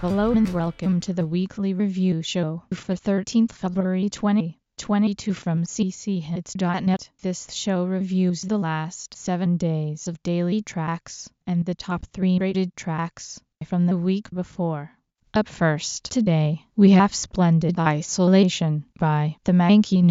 Hello and welcome to the weekly review show for 13th February 2022 from cchits.net. This show reviews the last 7 days of daily tracks and the top 3 rated tracks from the week before. Up first today, we have Splendid Isolation by The Manky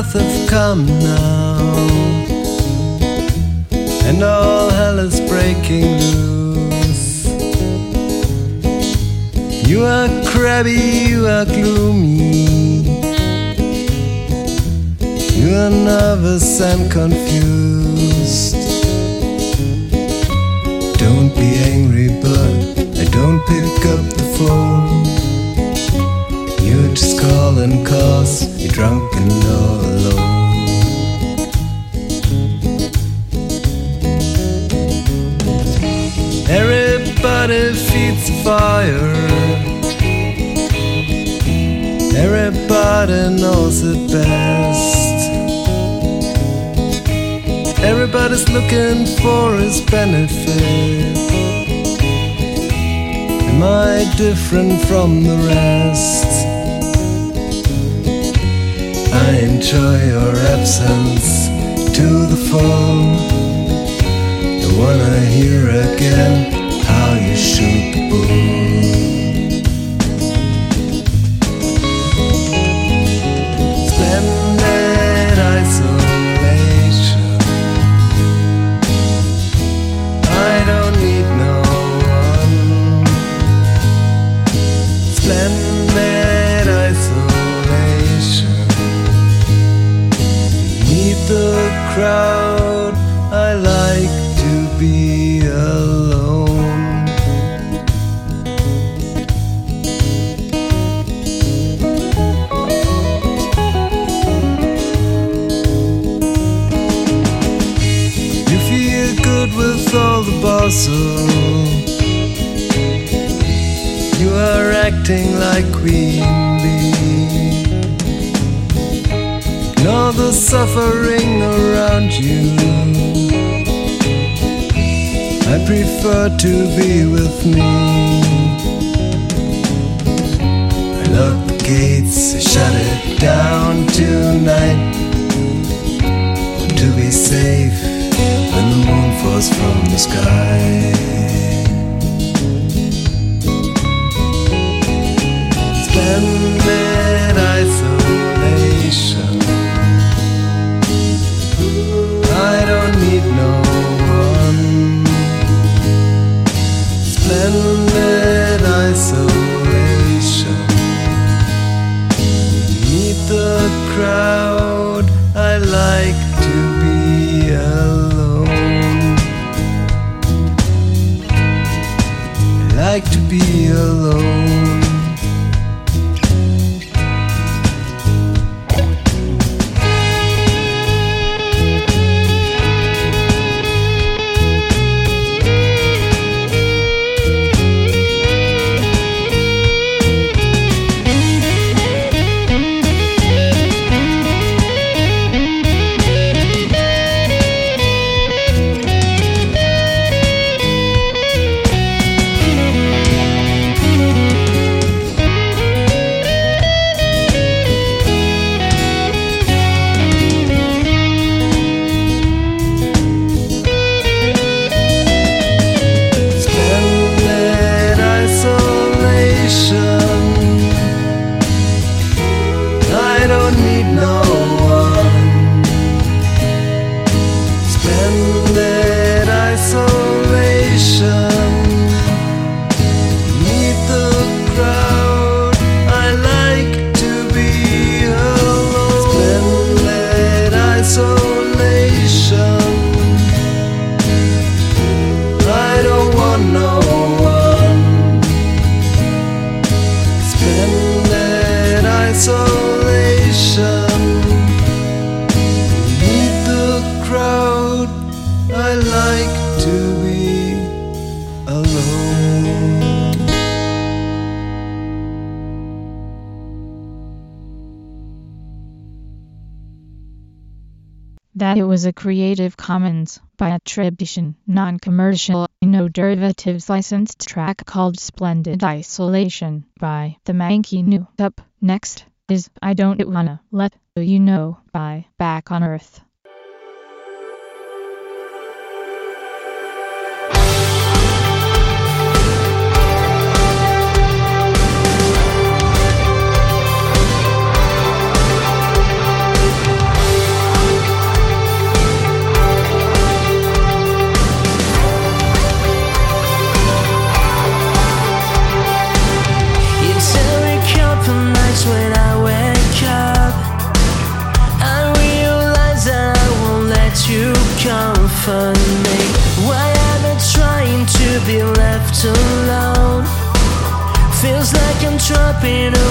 wrath have come now, and all hell is breaking loose. You are crabby, you are gloomy, you are nervous and confused. Don't be angry, but I don't pick up the phone. You're just calling cause you're drunk and all Everybody feeds the fire. Everybody knows it best. Everybody's looking for his benefit. Am I different from the rest? I enjoy your absence to the phone. I wanna hear again how all. You are acting like Queen Bee. Ignore the suffering around you. I prefer to be with me. I lock the gates, I shut it down tonight. To be safe when the moon falls from the sky. Splendid isolation. I don't need no one. Splendid isolation. Meet the crowd. I like be alone. That it was a Creative Commons by attribution, non-commercial, no derivatives licensed track called Splendid Isolation by the Mankey New. Up next is I Don't Wanna Let You Know by Back on Earth. Comfort me Why am I trying to be left alone? Feels like I'm dropping a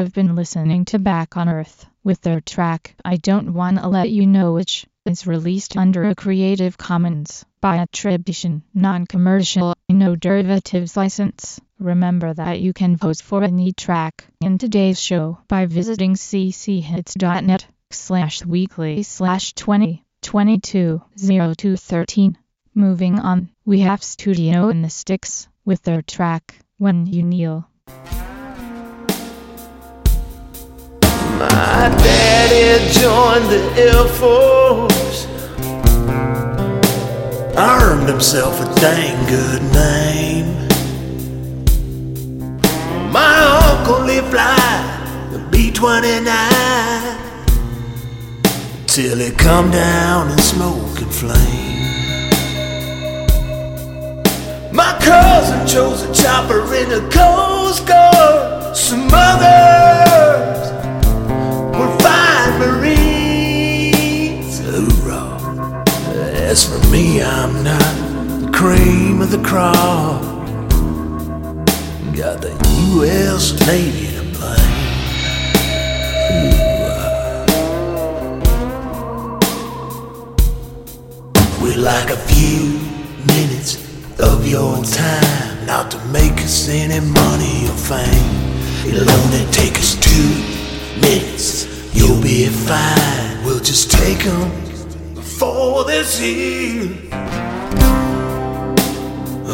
have been listening to Back on Earth with their track I Don't Wanna Let You Know which is released under a Creative Commons by attribution, non-commercial, no derivatives license. Remember that you can vote for any track in today's show by visiting cchits.net slash weekly slash 20 22 02 13. Moving on, we have Studio in the Sticks with their track When You Kneel. My daddy joined the Air Force. Earned himself a dang good name. My uncle he fly the B 29 till he come down in smoke and flame. My cousin chose a chopper in a Coast Guard. Some others the crop. Got the U.S. Navy to blame. Uh. We like a few minutes of your time, not to make us any money or fame. It'll only take us two minutes. You'll be fine. We'll just take 'em before this a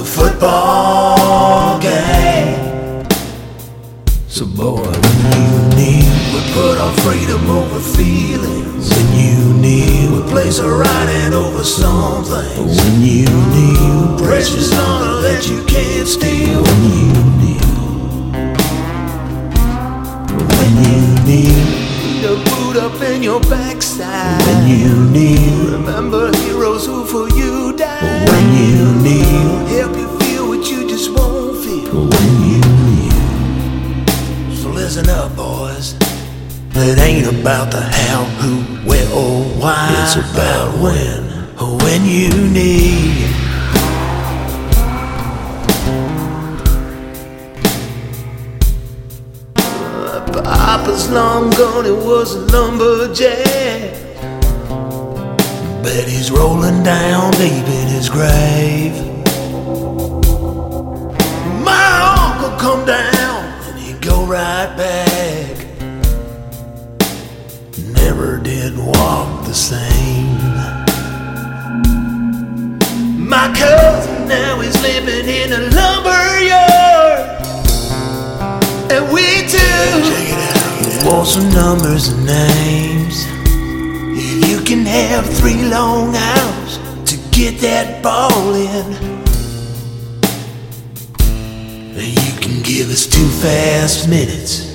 football game. So boy, when you need, we put our freedom over feelings. When you need, we place our right hand over something. When you need, precious honor that you can't steal. When you need, when you need, the boot up in your backside. When you need, remember heroes who for you died. When you need, you. So listen up, boys. It ain't about the how, who, where, or why. It's about when, when you need. Papa's long gone, he was a lumberjack. Bet he's rolling down deep in his grave. Come down and he'd go right back. Never did walk the same. My cousin now is living in a lumber yard. And we too Check it out. want some numbers and names. You can have three long hours to get that ball in. Give us two fast minutes.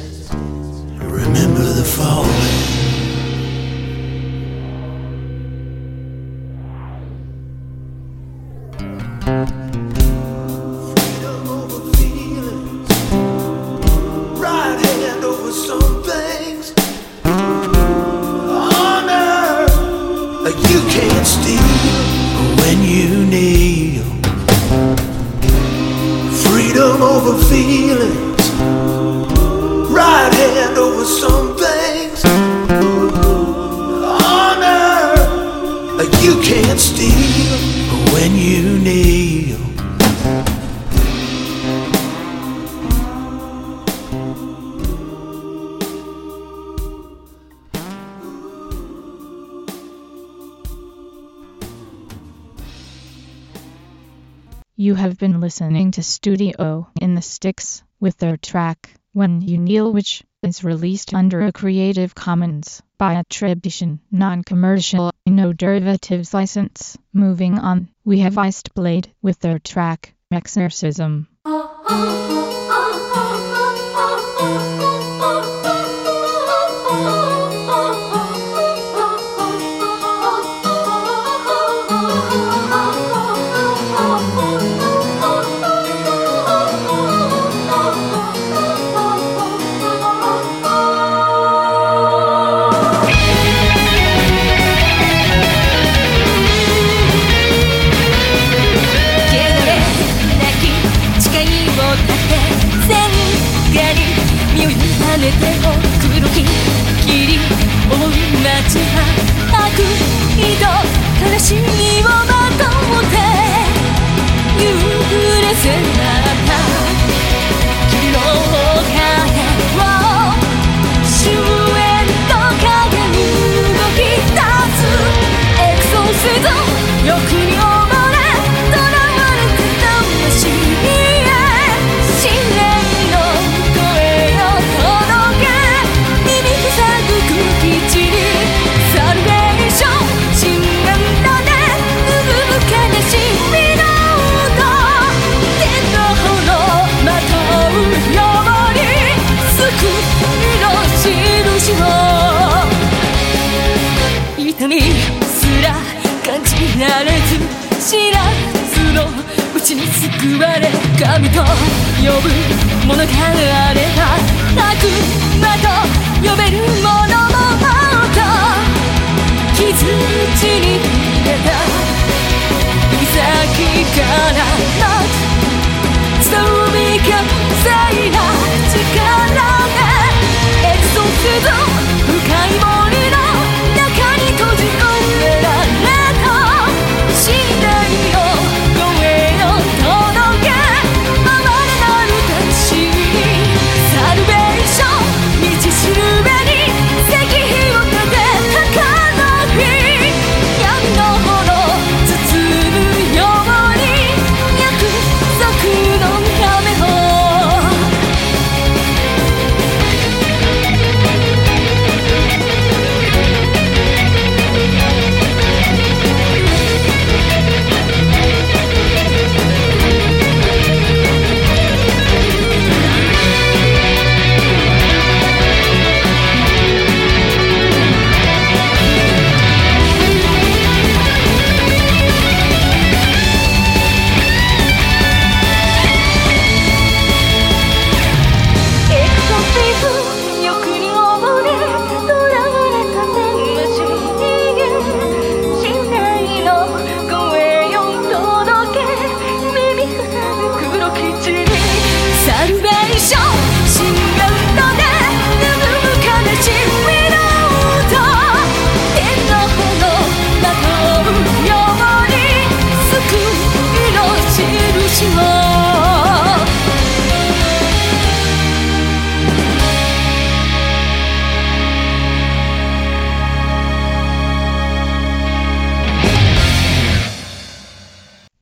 Listening to Studio in the Sticks with their track When You Kneel which is released under a Creative Commons by attribution, non-commercial, no derivatives license. Moving on, we have Iced Blade with their track Exorcism. Uh-huh. 委ねてお ちに救われ神と呼ぶものからあれば悪魔と呼べるものももっと傷口に入れた。指先から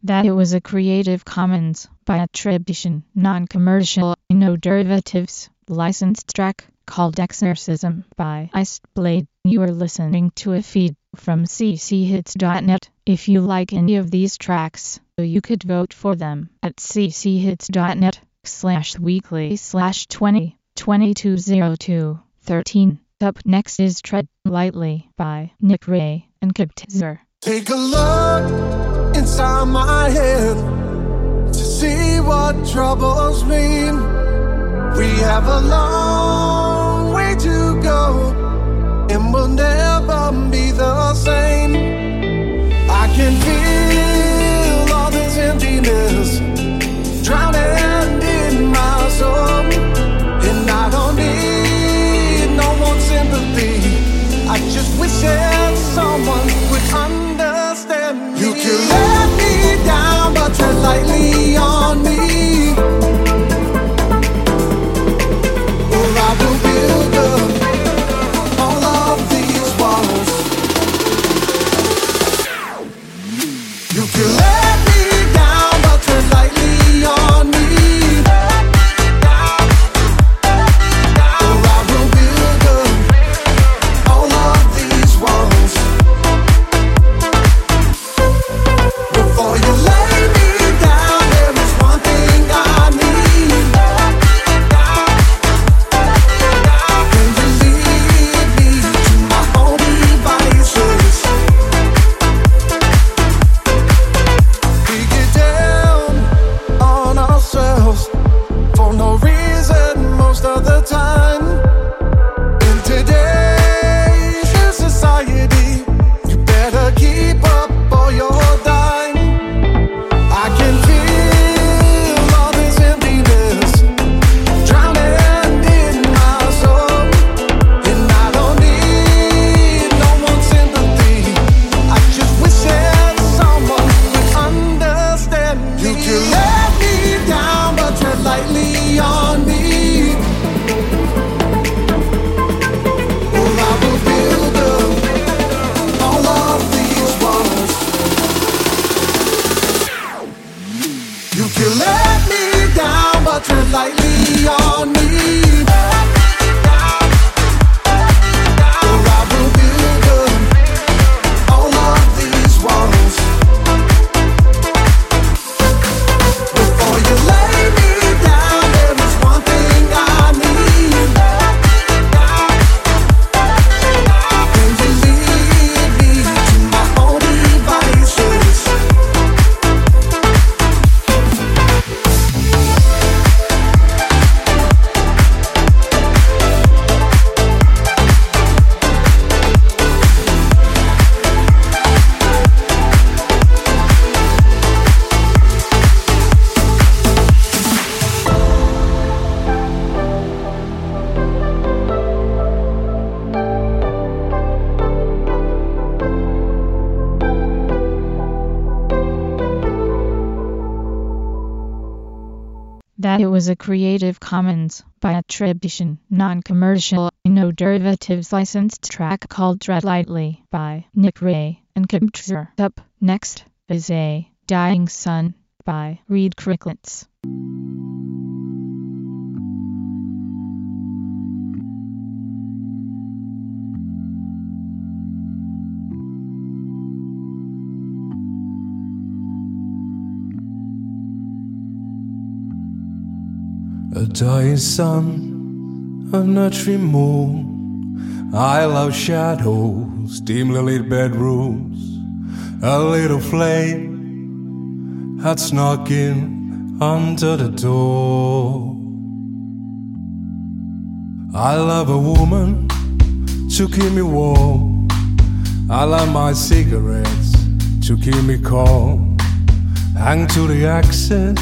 that it was a Creative Commons by attribution, non-commercial, no derivatives, licensed track called Exorcism by Icedblade. You are listening to a feed from cchits.net. If you like any of these tracks, you could vote for them at cchits.net slash weekly slash 20 Up next is Tread Lightly by Nick Ray and Kiptizer. Take a look inside my head to see what troubles me. We have a long way to go, and we'll never be the same. I can feel all this emptiness drowning in my soul, and I don't need no one's sympathy. I just wish that someone. A Creative Commons by attribution, non-commercial, no derivatives licensed track called Tread Lightly by Nick Ray and Kibzer. Up next is a Dying Sun by Reed Crickets. Dying sun, a nurturing moon. I love shadows, dimly lit bedrooms. A little flame had snuck in under the door. I love a woman to keep me warm. I love my cigarettes to keep me calm. Hang to the axis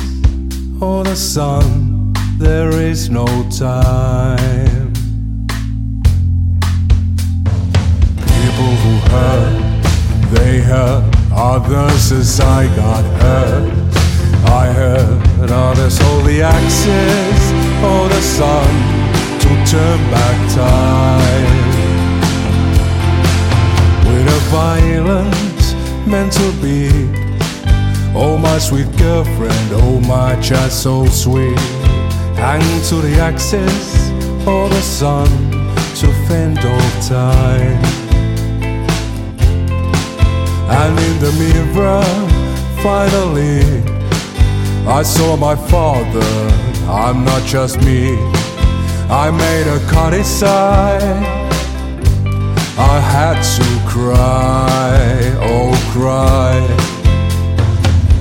or the sun there is no time. People who hurt, they hurt others as I got hurt. I hurt others, hold the axis or the sun to turn back time. With a violence meant to be. Oh, my sweet girlfriend, oh, my child, so sweet. Hang to the axis or the sun to fend off time. And in the mirror, finally, I saw my father. I'm not just me. I made a cut inside. I had to cry, oh cry.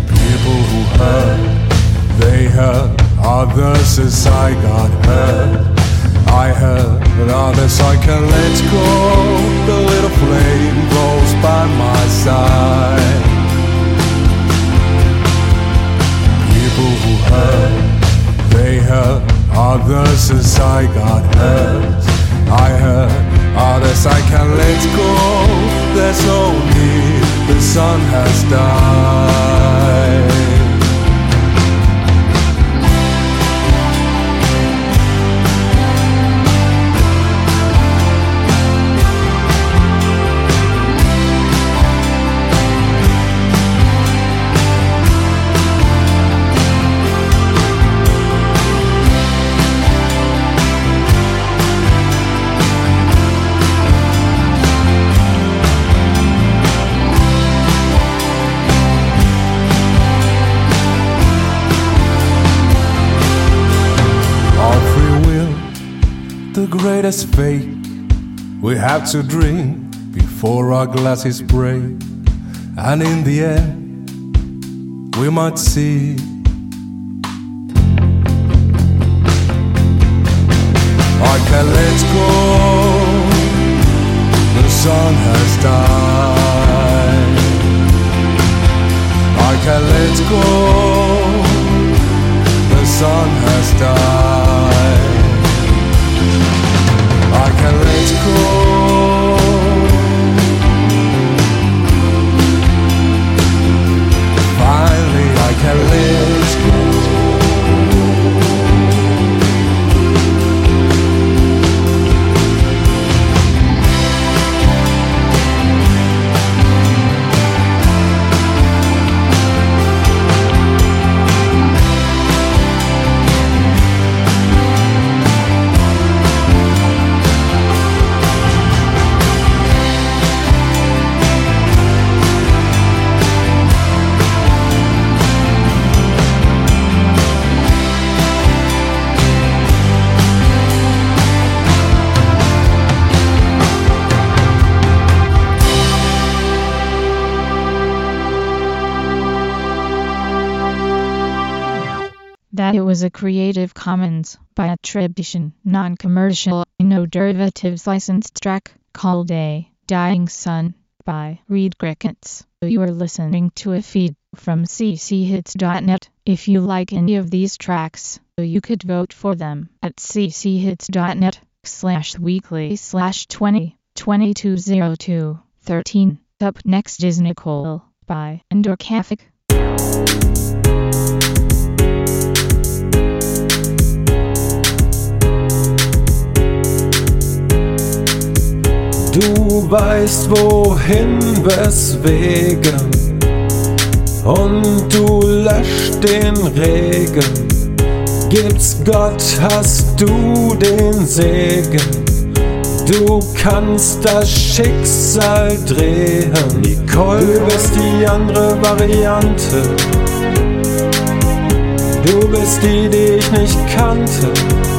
People who hurt, they hurt others as I got hurt. I hurt others I can let go. The little flame goes by my side. People who hurt, they hurt others as I got hurt. I hurt others I can let go. There's no need, the sun has died. Greatest fate. We have to drink before our glasses break, and in the end, we might see. I can let go, the sun has died. I can let go the sun has died. Can let go. Finally, I can let go. Was a Creative Commons by attribution, non-commercial, no derivatives licensed track called A Dying Sun by Reed Crickets. You are listening to a feed from cchits.net. If you like any of these tracks, you could vote for them at cchits.net slash weekly slash 20 2202 13. Up next is Nicole by Endor Catholic. Du weißt wohin, weswegen. Und du löscht den Regen. Gibt's Gott, hast du den Segen. Du kannst das Schicksal drehen. Nicole, du bist die andere Variante. Du bist die, die ich nicht kannte.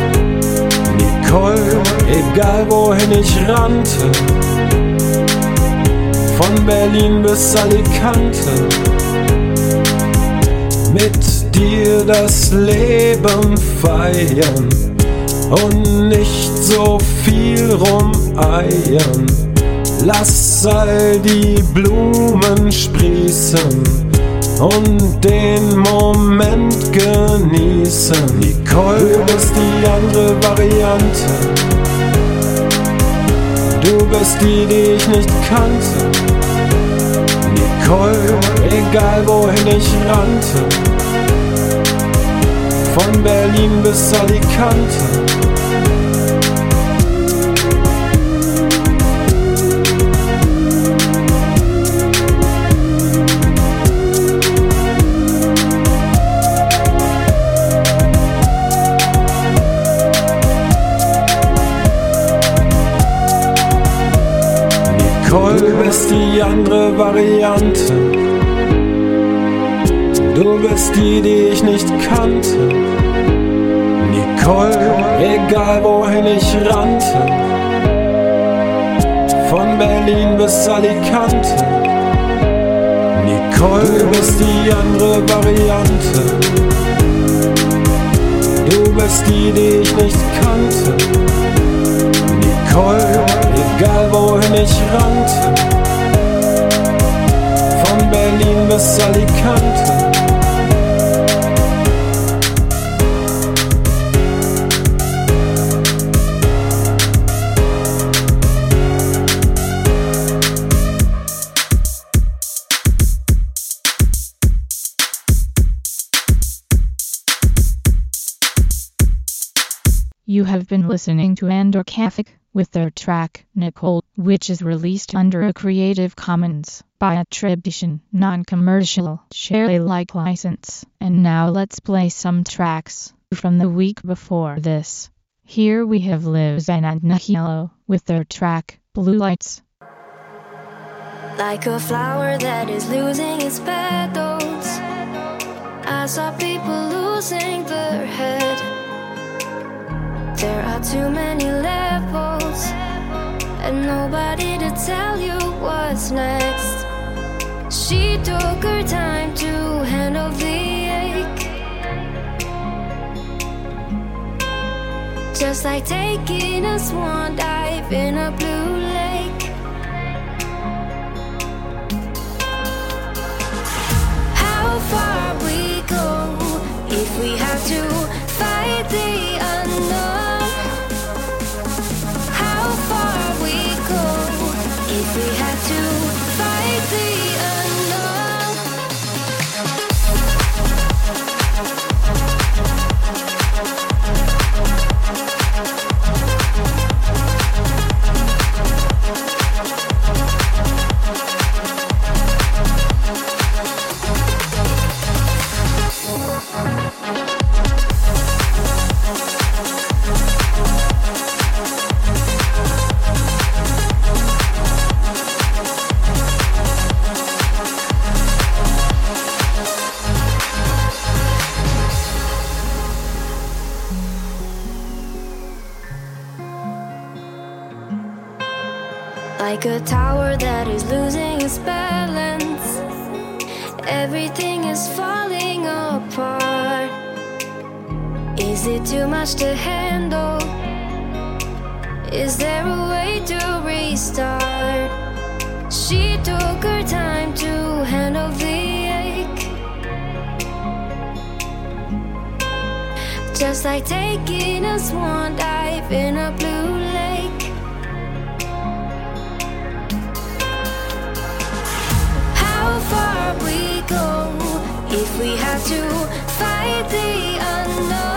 Nicole, egal wohin ich rannte. Von Berlin bis Alicante. Mit dir das Leben feiern und nicht so viel rumeiern. Lass all die Blumen sprießen und den Moment genießen. Nicole, du bist die andere Variante. Du bist die, die ich nicht kannte. Nicole, egal wohin ich rannte. Von Berlin bis Alicante. Nicole, du bist die andere Variante. Du bist die, die ich nicht kannte. Nicole, egal wohin ich rannte. Von Berlin bis Alicante. Nicole, du bist die andere Variante. Du bist die, die ich nicht kannte. Nicole, egal wohin ich rannte. Von Berlin bis Alicante. Have been listening to Andor Kafik with their track Nicole, which is released under a Creative Commons by attribution, non-commercial, share Alike license. And now let's play some tracks from the week before this. Here we have Liz and Nahilo with their track Blue Lights. Like a flower that is losing its petals. I saw people losing their head. There are too many levels, and nobody to tell you what's next. She took her time to handle the ache. Just like taking a swan dive in a blue Like a tower that is losing its balance. Everything is falling apart. Is it too much to handle? Is there a way to restart? She took her time to handle the ache. Just like taking a swan dive in a blue go if we have to fight the unknown?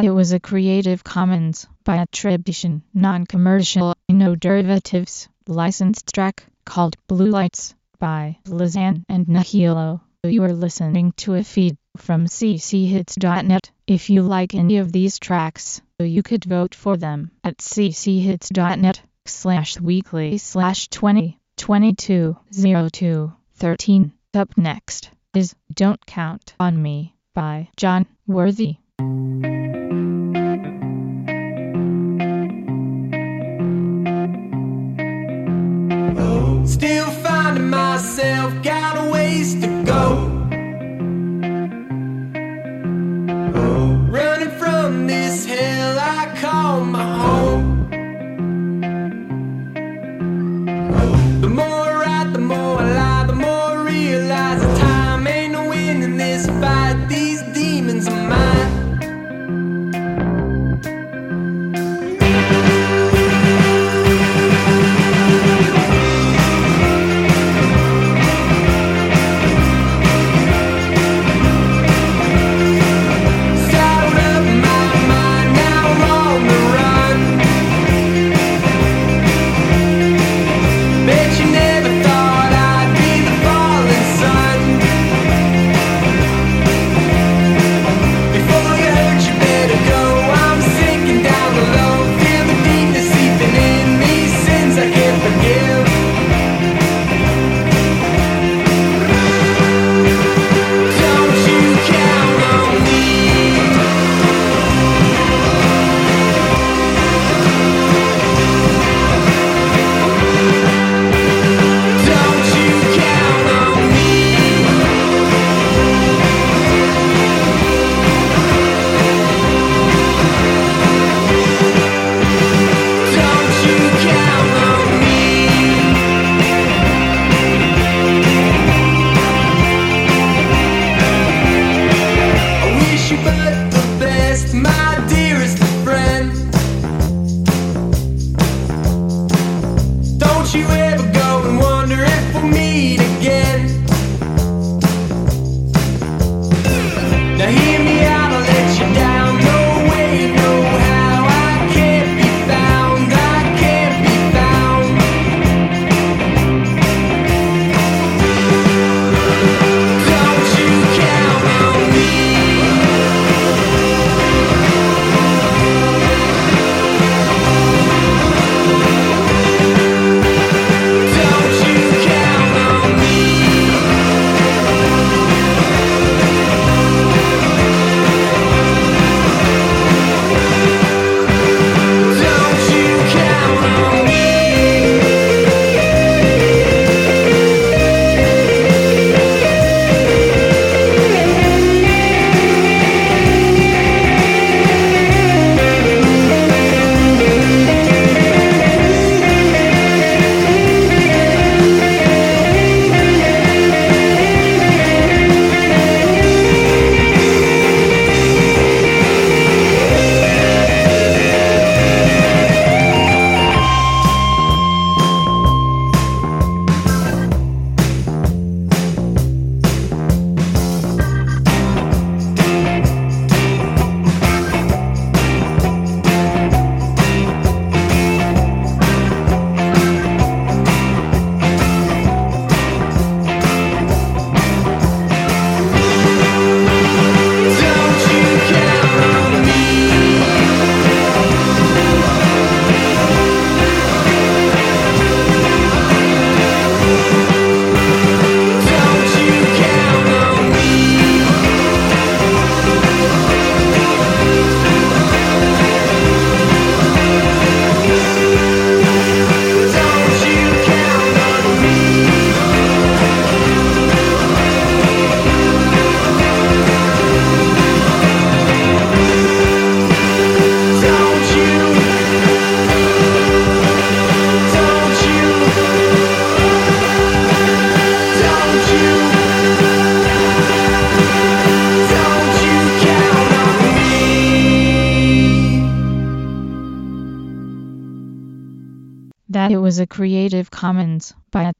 that it was a Creative Commons by attribution, non-commercial, no derivatives, licensed track called Blue Lights by Lizanne and Nahilo. You are listening to a feed from cchits.net. If you like any of these tracks, you could vote for them at cchits.net slash weekly slash 20 22 02 13. Up next is Don't Count on Me by John Worthy. Still finding myself, got a ways to go.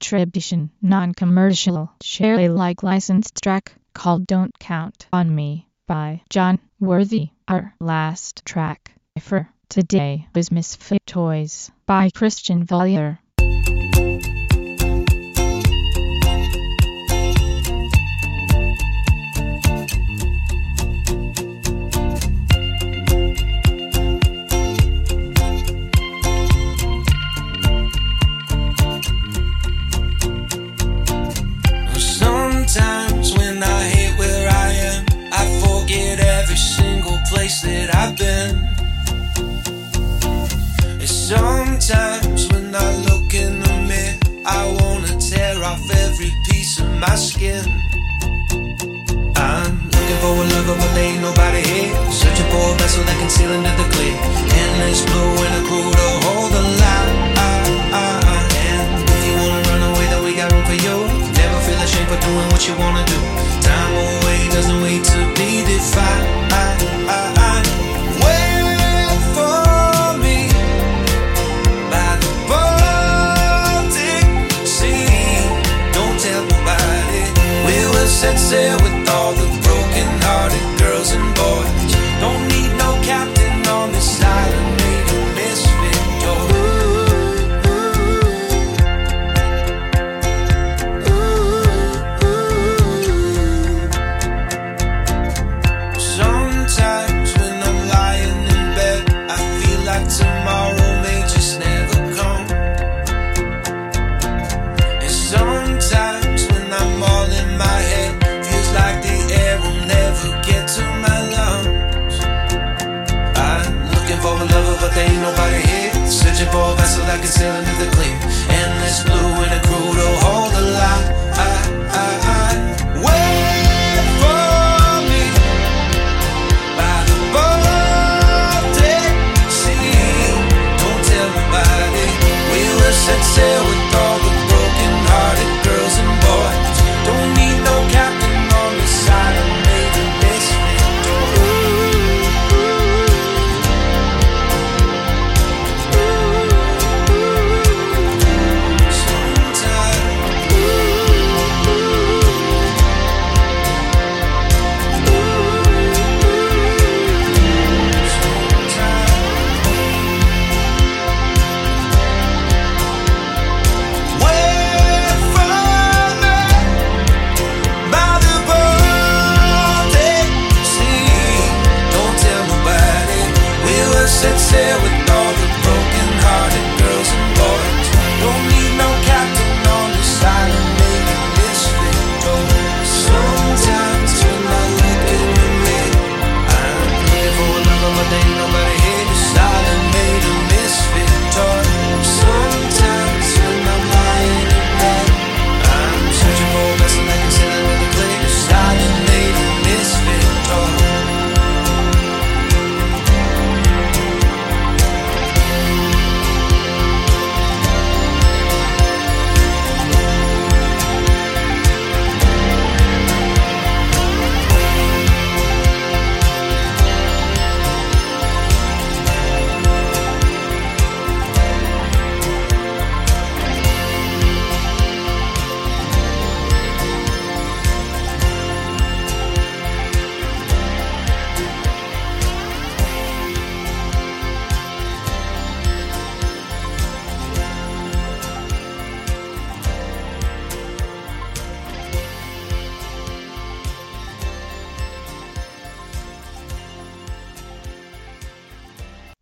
attribution, non-commercial, share Alike licensed track called Don't Count On Me by John Worthy. Our last track for today was Misfit Toys by Christian Vollier. My skin. I'm looking for a lover, but there ain't nobody here. Searching for a vessel that can sail into the clear. Endless blue and a crew to hold the line. And if you wanna run away, then we got room for you. Never feel ashamed for doing what you wanna do. Time away doesn't wait to be defined. Sail with all the broken-hearted girls and boys. Don't need no captain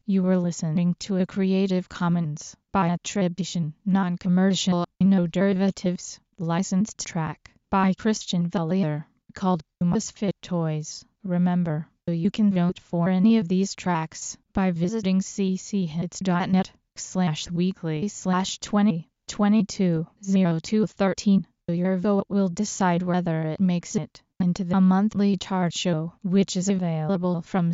You were listening to a Creative Commons by attribution, non-commercial, no derivatives, licensed track by Christian Valier called Misfit Toys. Remember, you can vote for any of these tracks by visiting cchits.net slash weekly slash 20 22 02 13. Your vote will decide whether it makes it into the monthly chart show, which is available from